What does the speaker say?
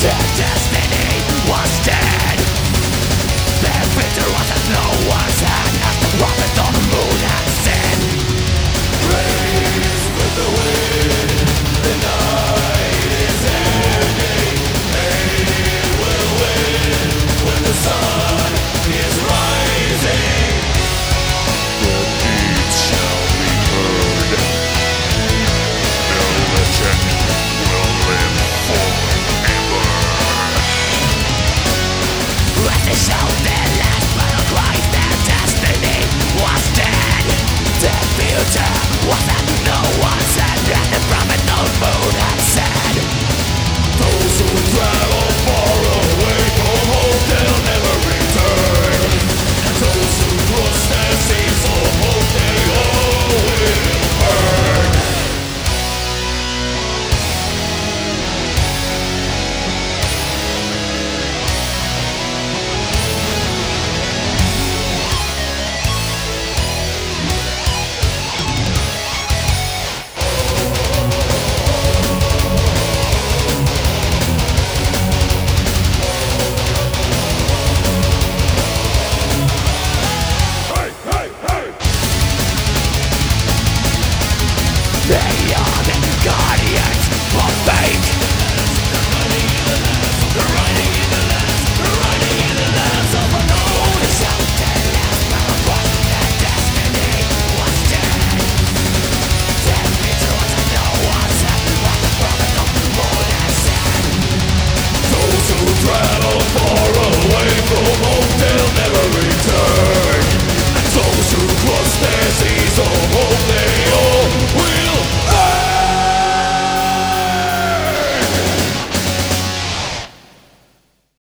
Their future water Was that? No one said They are the guardians of fate.